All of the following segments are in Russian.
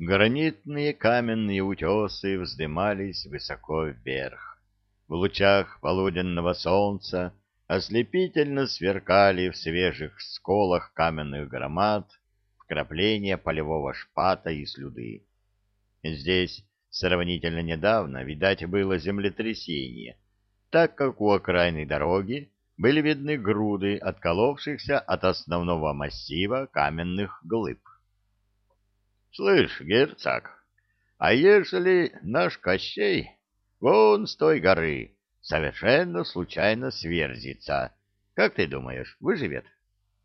Гранитные каменные утесы вздымались высоко вверх. В лучах полуденного солнца ослепительно сверкали в свежих сколах каменных громад вкрапления полевого шпата и слюды. Здесь сравнительно недавно, видать, было землетрясение, так как у окраинной дороги были видны груды отколовшихся от основного массива каменных глыб. — Слышь, герцог, а ежели наш Кощей вон с той горы совершенно случайно сверзится, как ты думаешь, выживет?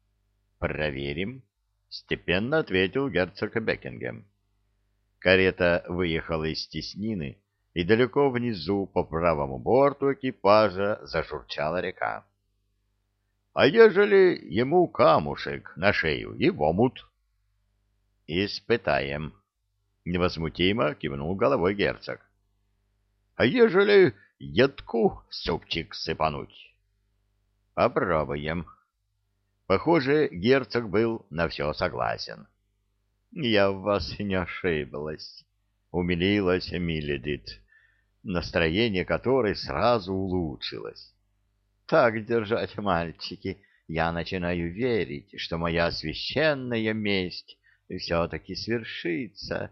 — Проверим, — степенно ответил герцог Бекингем. Карета выехала из теснины, и далеко внизу по правому борту экипажа зашурчала река. — А ежели ему камушек на шею и в омут? — Испытаем, — невозмутимо кивнул головой герцог. — А ежели ядку супчик сыпануть? — Попробуем. Похоже, герцог был на все согласен. — Я в вас не ошиблась, — умилилась Миледит, настроение которой сразу улучшилось. Так держать, мальчики, я начинаю верить, что моя священная месть все-таки свершится.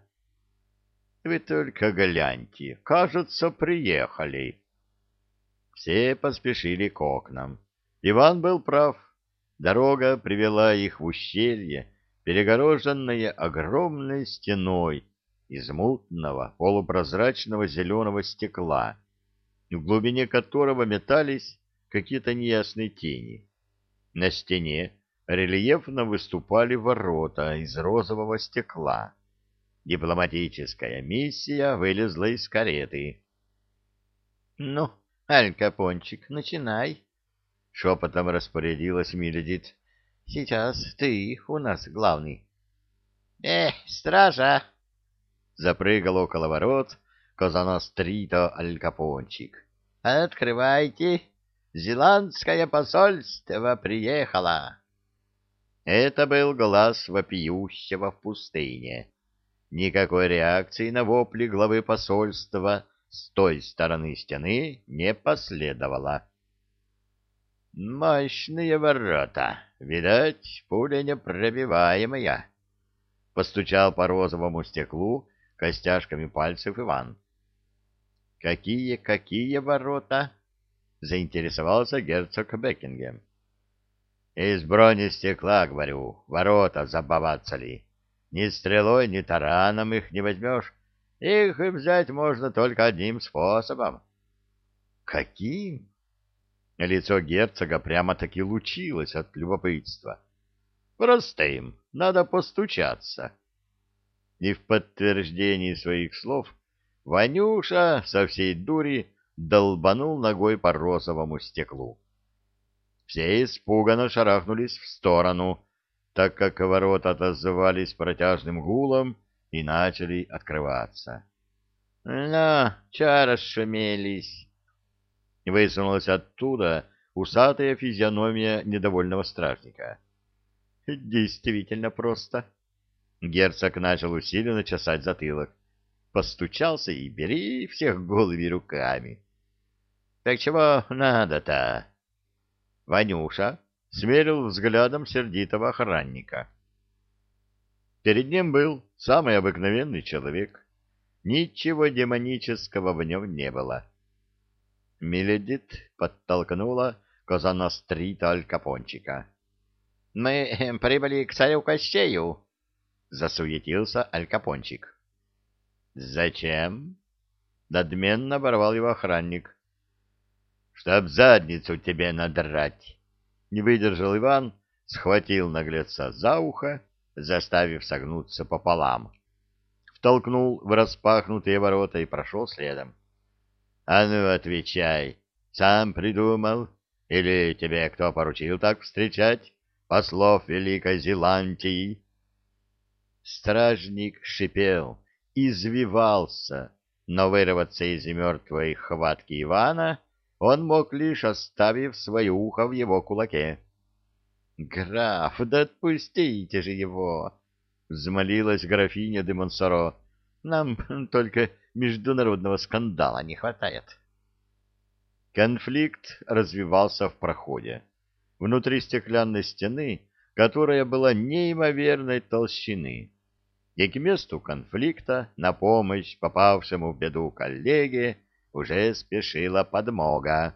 Вы только гляньте, кажется, приехали. Все поспешили к окнам. Иван был прав. Дорога привела их в ущелье, перегороженное огромной стеной из мутного полупрозрачного зеленого стекла, в глубине которого метались какие-то неясные тени. На стене рельефно выступали ворота из розового стекла. Дипломатическая миссия вылезла из кареты. — Ну, Аль Капончик, начинай, — шепотом распорядилась Миледит. — Сейчас ты у нас главный. — Эх, стража! — запрыгал около ворот Казанострито Аль Капончик. — Открывайте! Зеландское посольство приехало. Это был глаз вопиющего в пустыне. Никакой реакции на вопли главы посольства с той стороны стены не последовало. «Мощные ворота! Видать, пуля непробиваемая!» Постучал по розовому стеклу костяшками пальцев Иван. «Какие-какие ворота?» — заинтересовался герцог Бекингем. — Из бронестекла, говорю, ворота забаваться Ни стрелой, ни тараном их не возьмешь. Их взять можно только одним способом. — Каким? Лицо герцога прямо-таки лучилось от любопытства. — Простым, надо постучаться. И в подтверждении своих слов Ванюша со всей дури долбанул ногой по розовому стеклу. Все испуганно шарахнулись в сторону, так как ворота отозвались протяжным гулом и начали открываться. — На, ча расшумелись! — высунулась оттуда усатая физиономия недовольного стражника. — Действительно просто. Герцог начал усиленно чесать затылок. Постучался и бери всех голыми руками. — так чего надо-то? Ванюша смерил взглядом сердитого охранника. Перед ним был самый обыкновенный человек. Ничего демонического в нем не было. Миледит подтолкнула Козанострита Аль Капончика. — Мы прибыли к царю Кощею, — засуетился Аль Капончик. — Зачем? — надменно оборвал его охранник чтоб задницу тебе надрать. Не выдержал Иван, схватил наглеца за ухо, заставив согнуться пополам. Втолкнул в распахнутые ворота и прошел следом. — А ну, отвечай, сам придумал? Или тебе кто поручил так встречать послов Великой Зеландии? Стражник шипел, извивался, но вырваться из мертвой хватки Ивана — он мог лишь оставив свое ухо в его кулаке. — Граф, да отпустите же его! — взмолилась графиня де Монсоро. Нам только международного скандала не хватает. Конфликт развивался в проходе. Внутри стеклянной стены, которая была неимоверной толщины, и к месту конфликта на помощь попавшему в беду коллеге уже спешила подмога.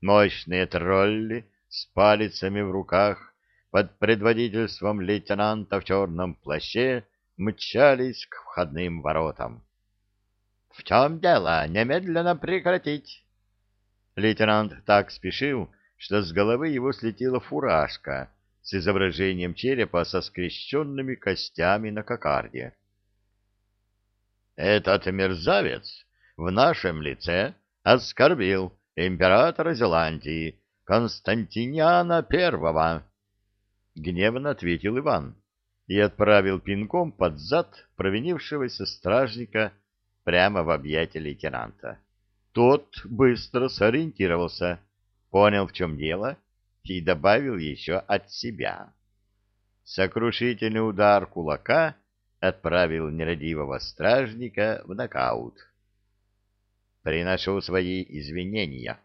Мощные тролли с палицами в руках под предводительством лейтенанта в черном плаще мчались к входным воротам. — В чем дело? Немедленно прекратить! Лейтенант так спешил, что с головы его слетела фуражка с изображением черепа со скрещенными костями на кокарде. «Этот мерзавец в нашем лице оскорбил императора Зеландии Константиниана Первого!» Гневно ответил Иван и отправил пинком под зад провинившегося стражника прямо в объятия лейтенанта. Тот быстро сориентировался, понял, в чем дело, и добавил еще от себя. Сокрушительный удар кулака отправил нерадивого стражника в нокаут. «Приношу свои извинения».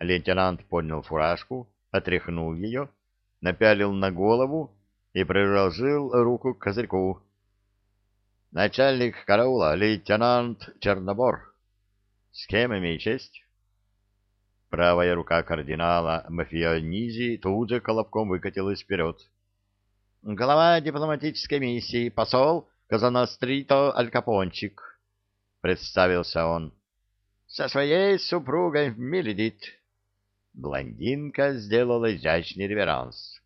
Лейтенант поднял фуражку, отряхнул ее, напялил на голову и приложил руку к козырьку. «Начальник караула, лейтенант Чернобор». С кем имею честь? Правая рука кардинала Мафионизи тут же колобком выкатилась вперед. Глава дипломатической миссии, посол Казанострито Алькапончик, представился он. Со своей супругой Миледит. Блондинка сделала изящный реверанс.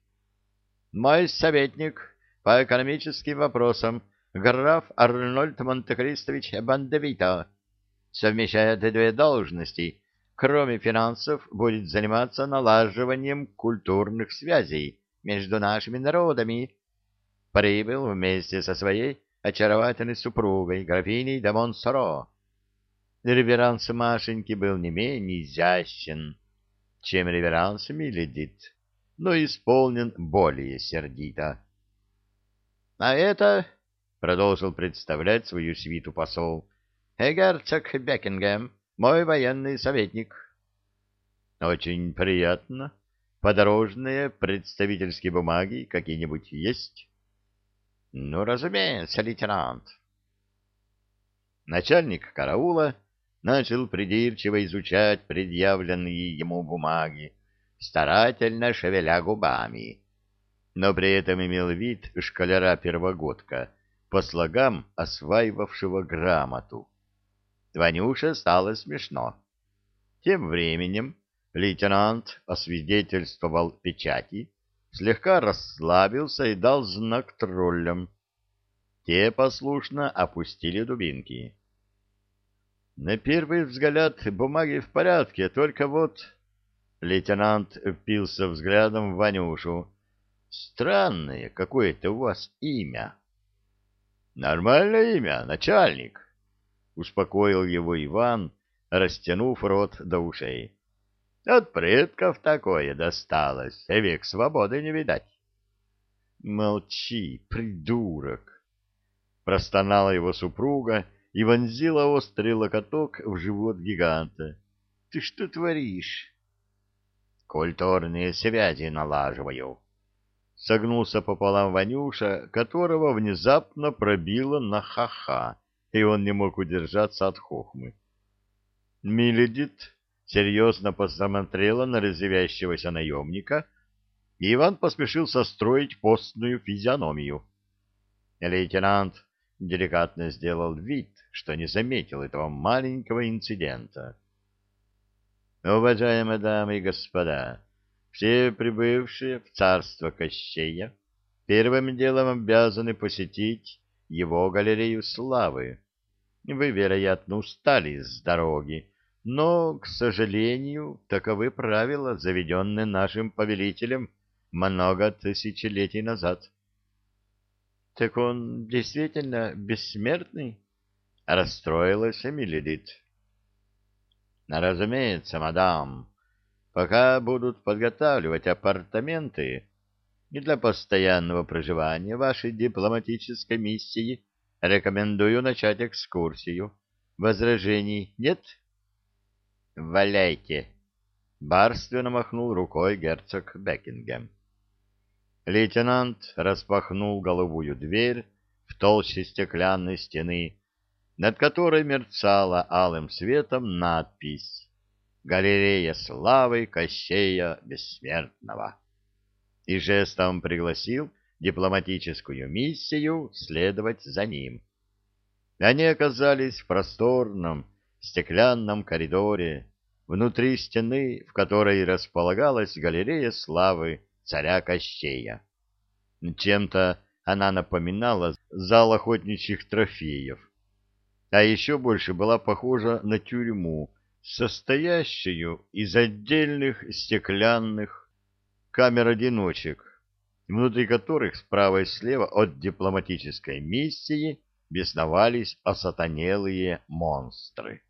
Мой советник по экономическим вопросам, граф Арнольд Монтекристович Бандевито, совмещает две должности, кроме финансов, будет заниматься налаживанием культурных связей между нашими народами. Прибыл вместе со своей очаровательной супругой, графиней де Монсоро. Реверанс Машеньки был не менее изящен, чем реверанс Миледит, но исполнен более сердито. — А это, — продолжил представлять свою свиту посол, герцог Бекингем, мой военный советник. Очень приятно. Подорожные представительские бумаги какие-нибудь есть? Ну, разумеется, лейтенант. Начальник караула начал придирчиво изучать предъявленные ему бумаги, старательно шевеля губами, но при этом имел вид школяра-первогодка, по слогам осваивавшего грамоту. Ванюше стало смешно. Тем временем лейтенант освидетельствовал печати, слегка расслабился и дал знак троллям. Те послушно опустили дубинки. На первый взгляд бумаги в порядке, только вот... Лейтенант впился взглядом в Ванюшу. Странное какое-то у вас имя. Нормальное имя, начальник. — успокоил его Иван, растянув рот до ушей. — От предков такое досталось, век свободы не видать. — Молчи, придурок! — простонала его супруга и вонзила острый локоток в живот гиганта. — Ты что творишь? — Культурные связи налаживаю. Согнулся пополам Ванюша, которого внезапно пробило на ха-ха и он не мог удержаться от хохмы. Миледит серьезно посмотрела на разъявящегося наемника, и Иван поспешил состроить постную физиономию. Лейтенант деликатно сделал вид, что не заметил этого маленького инцидента. Уважаемые дамы и господа, все прибывшие в царство Кощея первым делом обязаны посетить его галерею славы. Вы, вероятно, устали с дороги, но, к сожалению, таковы правила, заведенные нашим повелителем много тысячелетий назад. — Так он действительно бессмертный? — расстроилась Эмилидит. — Разумеется, мадам. Пока будут подготавливать апартаменты, и для постоянного проживания вашей дипломатической миссии рекомендую начать экскурсию. Возражений нет? Валяйте! Барственно махнул рукой герцог Бекингем. Лейтенант распахнул голубую дверь в толще стеклянной стены, над которой мерцала алым светом надпись «Галерея славы Кощея Бессмертного» и жестом пригласил дипломатическую миссию следовать за ним. Они оказались в просторном стеклянном коридоре, внутри стены, в которой располагалась галерея славы царя Кощея. Чем-то она напоминала зал охотничьих трофеев, а еще больше была похожа на тюрьму, состоящую из отдельных стеклянных камер-одиночек, внутри которых справа и слева от дипломатической миссии бесновались осатанелые монстры.